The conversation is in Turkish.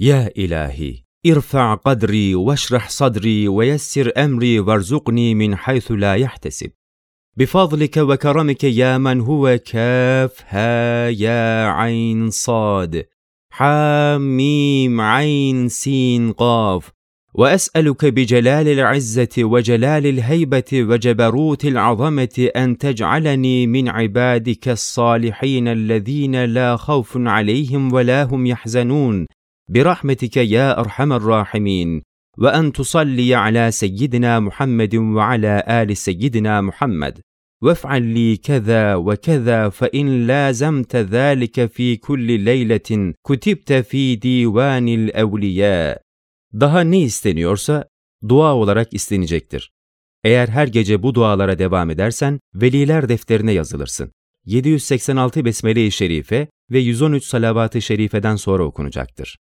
Ilahi, irfa' kadri veşrah sadri ve yessir emri verzukni min haythu la yahtesib. بفضلك وكرمك يا من هو كاف ها يا عين صاد. حاميم عين سين قاف. وأسألك بجلال العزة وجلال الهيبة وجبروت العظمة أن تجعلني من عبادك الصالحين الذين لا خوف عليهم ولا هم يحزنون. برحمتك يا ارحم الراحمين وان تصلي على سيدنا محمد وعلى ال سيدنا محمد وافعل لي كذا وكذا فان لازمت ذلك في كل ليله كتبت في ديوان الاولياء Daha ne isteniyorsa dua olarak istenecektir. Eğer her gece bu dualara devam edersen veliler defterine yazılırsın. 786 Besmele-i Şerife ve 113 Salavat-ı Şerife'den sonra okunacaktır.